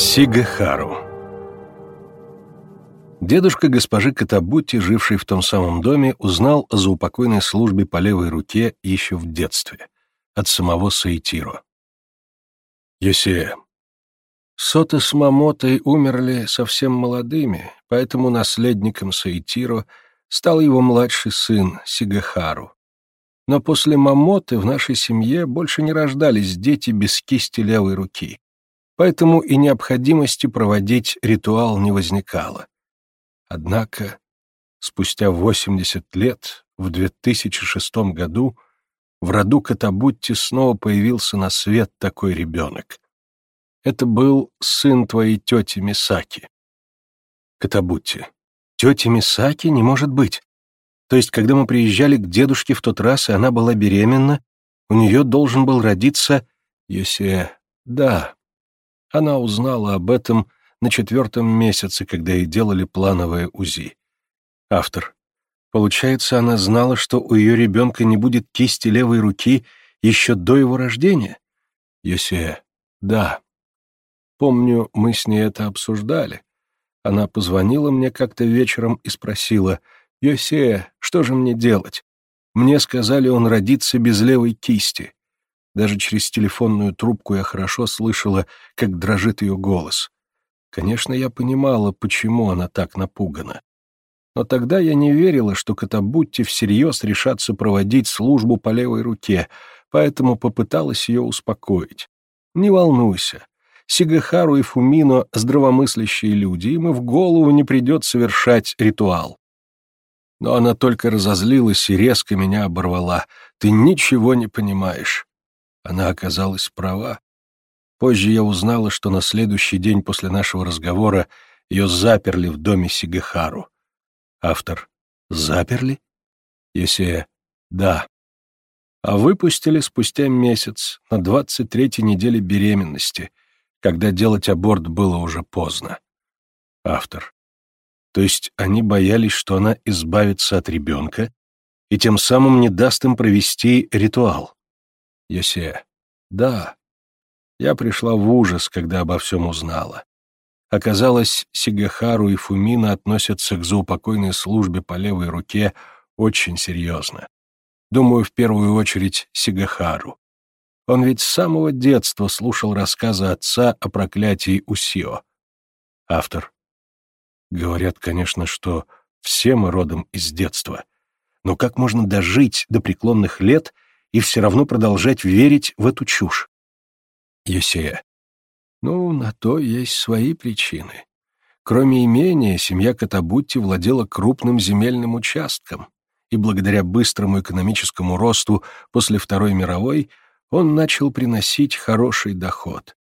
Сигахару Дедушка госпожи Катабути, живший в том самом доме, узнал о заупокойной службе по левой руке еще в детстве, от самого Саитиро. Йосея. Сота с Мамотой умерли совсем молодыми, поэтому наследником Саитиро стал его младший сын Сигахару. Но после Мамоты в нашей семье больше не рождались дети без кисти левой руки, поэтому и необходимости проводить ритуал не возникало. Однако спустя 80 лет, в 2006 году, в роду Катабутти снова появился на свет такой ребенок. Это был сын твоей тети Мисаки. Катабутти. Тети Мисаки не может быть. То есть, когда мы приезжали к дедушке в тот раз, и она была беременна, у нее должен был родиться Йосе. Да. Она узнала об этом на четвертом месяце, когда ей делали плановое УЗИ. Автор. Получается, она знала, что у ее ребенка не будет кисти левой руки еще до его рождения? Йосея. Да. Помню, мы с ней это обсуждали. Она позвонила мне как-то вечером и спросила, «Йосея, что же мне делать? Мне сказали, он родится без левой кисти». Даже через телефонную трубку я хорошо слышала, как дрожит ее голос. Конечно, я понимала, почему она так напугана. Но тогда я не верила, что Катабутти всерьез решатся проводить службу по левой руке, поэтому попыталась ее успокоить. «Не волнуйся. Сигахару и Фумино — здравомыслящие люди, им и в голову не придет совершать ритуал». Но она только разозлилась и резко меня оборвала. «Ты ничего не понимаешь». Она оказалась права. Позже я узнала, что на следующий день после нашего разговора ее заперли в доме Сигахару. Автор. Заперли? Есея. Да. А выпустили спустя месяц, на двадцать третьей неделе беременности, когда делать аборт было уже поздно. Автор. То есть они боялись, что она избавится от ребенка и тем самым не даст им провести ритуал. Есея. Да. Я пришла в ужас, когда обо всем узнала. Оказалось, Сигахару и Фумина относятся к заупокойной службе по левой руке очень серьезно. Думаю, в первую очередь Сигахару. Он ведь с самого детства слушал рассказы отца о проклятии Усио. Автор. Говорят, конечно, что все мы родом из детства. Но как можно дожить до преклонных лет и все равно продолжать верить в эту чушь? Есея. Ну, на то есть свои причины. Кроме имения, семья Катабутти владела крупным земельным участком, и благодаря быстрому экономическому росту после Второй мировой он начал приносить хороший доход.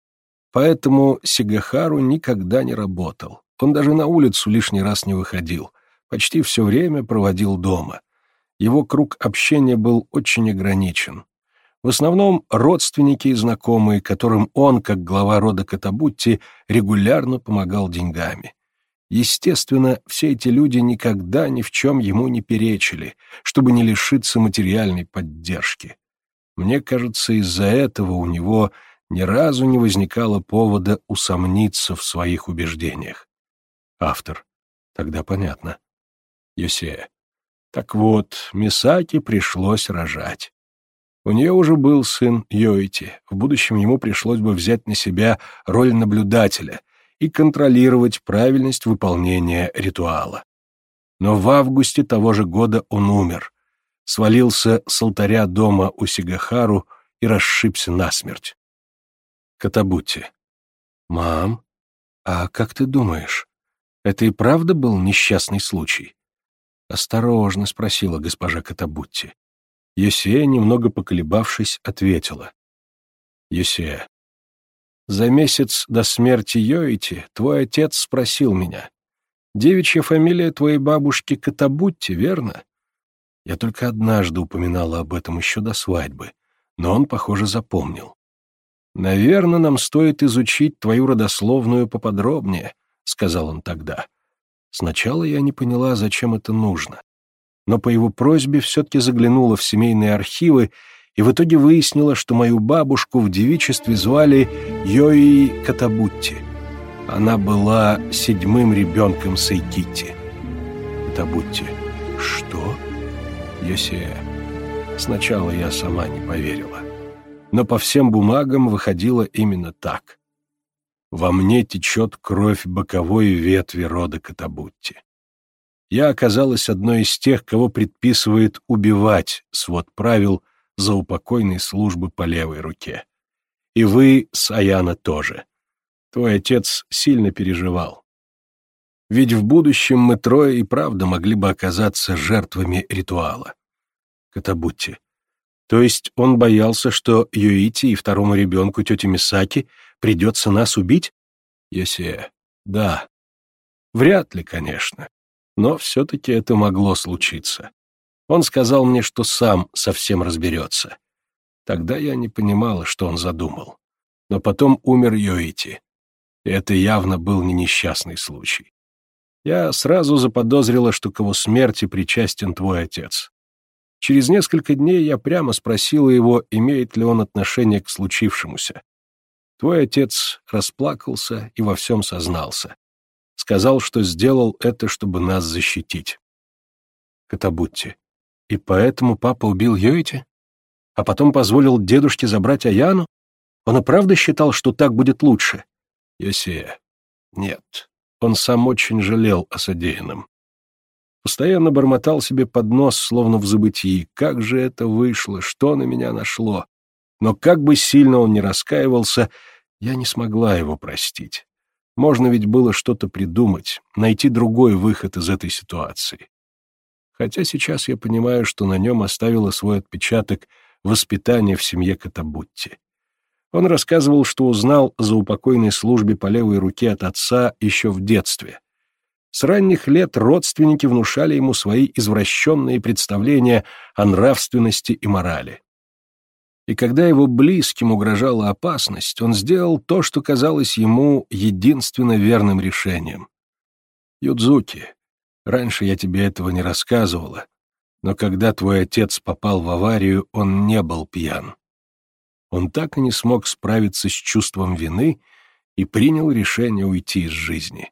Поэтому Сигахару никогда не работал. Он даже на улицу лишний раз не выходил. Почти все время проводил дома. Его круг общения был очень ограничен. В основном родственники и знакомые, которым он, как глава рода Катабутти, регулярно помогал деньгами. Естественно, все эти люди никогда ни в чем ему не перечили, чтобы не лишиться материальной поддержки. Мне кажется, из-за этого у него ни разу не возникало повода усомниться в своих убеждениях. Автор. Тогда понятно. Йосея. Так вот, Мисаки пришлось рожать. У нее уже был сын Йоити. В будущем ему пришлось бы взять на себя роль наблюдателя и контролировать правильность выполнения ритуала. Но в августе того же года он умер, свалился с алтаря дома у Сигахару и расшибся насмерть. Катабути. «Мам, а как ты думаешь, это и правда был несчастный случай?» «Осторожно», — спросила госпожа Катабутти. Есея, немного поколебавшись, ответила. Есея. За месяц до смерти Йоити твой отец спросил меня. Девичья фамилия твоей бабушки Катабутти, верно? Я только однажды упоминала об этом еще до свадьбы, но он, похоже, запомнил. «Наверное, нам стоит изучить твою родословную поподробнее», — сказал он тогда. Сначала я не поняла, зачем это нужно но по его просьбе все-таки заглянула в семейные архивы и в итоге выяснила, что мою бабушку в девичестве звали Йои Катабутти. Она была седьмым ребенком Сайкити. Табутти. Что? Йосея. Сначала я сама не поверила. Но по всем бумагам выходило именно так. Во мне течет кровь боковой ветви рода Катабутти. Я оказалась одной из тех, кого предписывает убивать свод правил за упокойной службы по левой руке. И вы, Саяна, тоже. Твой отец сильно переживал. Ведь в будущем мы трое и правда могли бы оказаться жертвами ритуала. Катабутти. То есть он боялся, что Юити и второму ребенку тети Мисаки придется нас убить? Йосея. Да. Вряд ли, конечно. Но все-таки это могло случиться. Он сказал мне, что сам совсем разберется. Тогда я не понимала, что он задумал. Но потом умер Йоити. Это явно был не несчастный случай. Я сразу заподозрила, что к его смерти причастен твой отец. Через несколько дней я прямо спросила его, имеет ли он отношение к случившемуся. Твой отец расплакался и во всем сознался. Сказал, что сделал это, чтобы нас защитить. Катабутти. И поэтому папа убил Йоити? А потом позволил дедушке забрать Аяну? Он и правда считал, что так будет лучше? Йосея. Нет. Он сам очень жалел о содеянном. Постоянно бормотал себе под нос, словно в забытии. Как же это вышло? Что на меня нашло? Но как бы сильно он ни раскаивался, я не смогла его простить. Можно ведь было что-то придумать, найти другой выход из этой ситуации. Хотя сейчас я понимаю, что на нем оставило свой отпечаток воспитание в семье Катабутти. Он рассказывал, что узнал за упокойной службе по левой руке от отца еще в детстве — с ранних лет родственники внушали ему свои извращенные представления о нравственности и морали. И когда его близким угрожала опасность, он сделал то, что казалось ему единственно верным решением. «Юдзуки, раньше я тебе этого не рассказывала, но когда твой отец попал в аварию, он не был пьян. Он так и не смог справиться с чувством вины и принял решение уйти из жизни.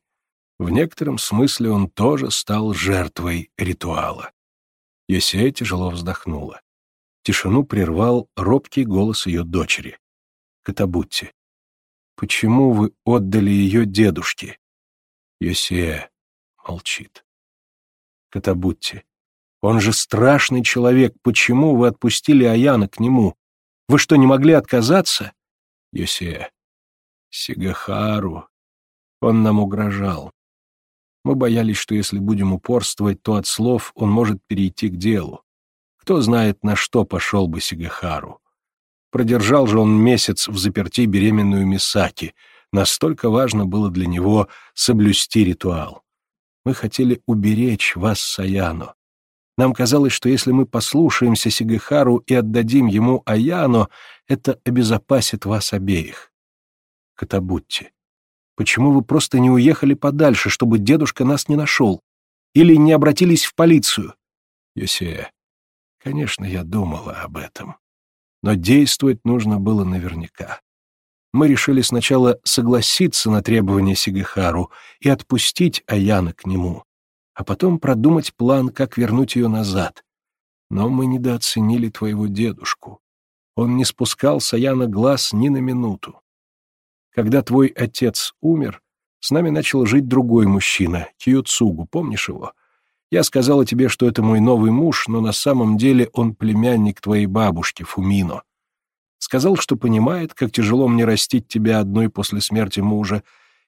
В некотором смысле он тоже стал жертвой ритуала. Есея тяжело вздохнула. Тишину прервал робкий голос ее дочери. «Катабутти, почему вы отдали ее дедушке?» Есея молчит. «Катабутти, он же страшный человек, почему вы отпустили Аяна к нему? Вы что, не могли отказаться?» Есея. «Сигахару, он нам угрожал. Мы боялись, что если будем упорствовать, то от слов он может перейти к делу. Кто знает, на что пошел бы Сигахару. Продержал же он месяц в заперти беременную Мисаки. Настолько важно было для него соблюсти ритуал. Мы хотели уберечь вас, Саяно. Нам казалось, что если мы послушаемся Сигахару и отдадим ему Аяно, это обезопасит вас обеих. Катабутти. Почему вы просто не уехали подальше, чтобы дедушка нас не нашел? Или не обратились в полицию? Йосея, конечно, я думала об этом. Но действовать нужно было наверняка. Мы решили сначала согласиться на требования Сигахару и отпустить Аяна к нему, а потом продумать план, как вернуть ее назад. Но мы недооценили твоего дедушку. Он не спускал с Аяна глаз ни на минуту. Когда твой отец умер, с нами начал жить другой мужчина, Киоцугу, помнишь его? Я сказала тебе, что это мой новый муж, но на самом деле он племянник твоей бабушки, Фумино. Сказал, что понимает, как тяжело мне растить тебя одной после смерти мужа,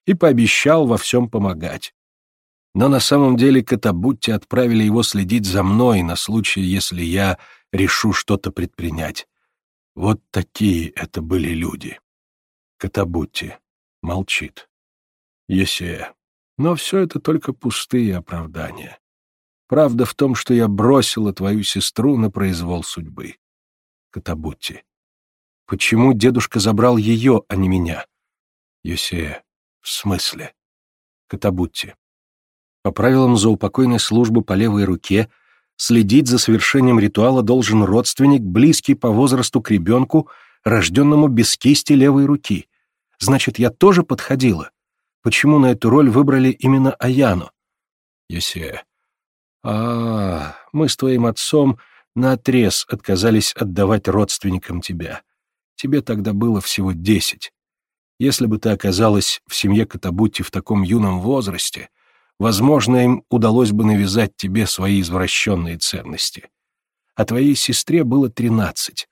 и пообещал во всем помогать. Но на самом деле Катабутти отправили его следить за мной на случай, если я решу что-то предпринять. Вот такие это были люди. Катабутти. Молчит. Есея. Но все это только пустые оправдания. Правда в том, что я бросила твою сестру на произвол судьбы. Катабутти. Почему дедушка забрал ее, а не меня? Есея. В смысле? Катабутти. По правилам заупокойной службы по левой руке следить за совершением ритуала должен родственник, близкий по возрасту к ребенку, рожденному без кисти левой руки. Значит, я тоже подходила. Почему на эту роль выбрали именно Аяну? Есея. А, мы с твоим отцом наотрез отказались отдавать родственникам тебя. Тебе тогда было всего десять. Если бы ты оказалась в семье Катабути в таком юном возрасте, возможно, им удалось бы навязать тебе свои извращенные ценности. А твоей сестре было тринадцать.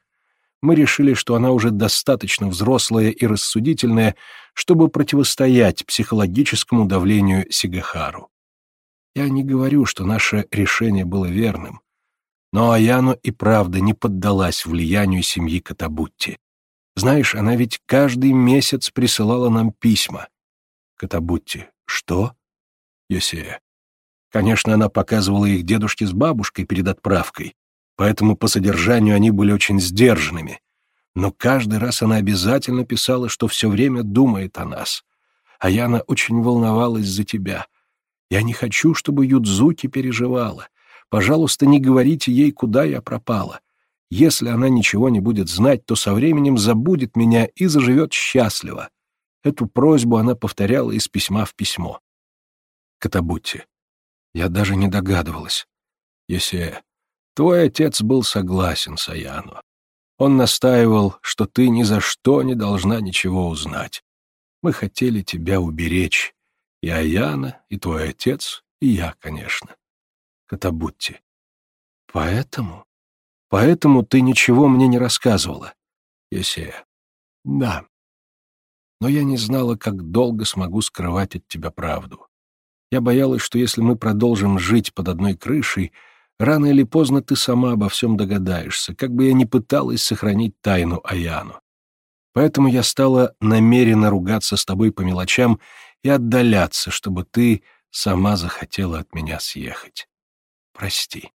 Мы решили, что она уже достаточно взрослая и рассудительная, чтобы противостоять психологическому давлению Сигахару. Я не говорю, что наше решение было верным, но Аяно и правда не поддалась влиянию семьи Катабутти. Знаешь, она ведь каждый месяц присылала нам письма. Катабутти. Что? Йосея. Конечно, она показывала их дедушке с бабушкой перед отправкой, поэтому по содержанию они были очень сдержанными. Но каждый раз она обязательно писала, что все время думает о нас. А Яна очень волновалась за тебя. Я не хочу, чтобы Юдзуки переживала. Пожалуйста, не говорите ей, куда я пропала. Если она ничего не будет знать, то со временем забудет меня и заживет счастливо. Эту просьбу она повторяла из письма в письмо. Катабутти. Я даже не догадывалась. Если твой отец был согласен с Аяну. Он настаивал, что ты ни за что не должна ничего узнать. Мы хотели тебя уберечь. И Аяна, и твой отец, и я, конечно. Катабутти. Поэтому? Поэтому ты ничего мне не рассказывала? Есея. Да. Но я не знала, как долго смогу скрывать от тебя правду. Я боялась, что если мы продолжим жить под одной крышей, рано или поздно ты сама обо всем догадаешься, как бы я ни пыталась сохранить тайну Аяну. Поэтому я стала намеренно ругаться с тобой по мелочам и отдаляться, чтобы ты сама захотела от меня съехать. Прости.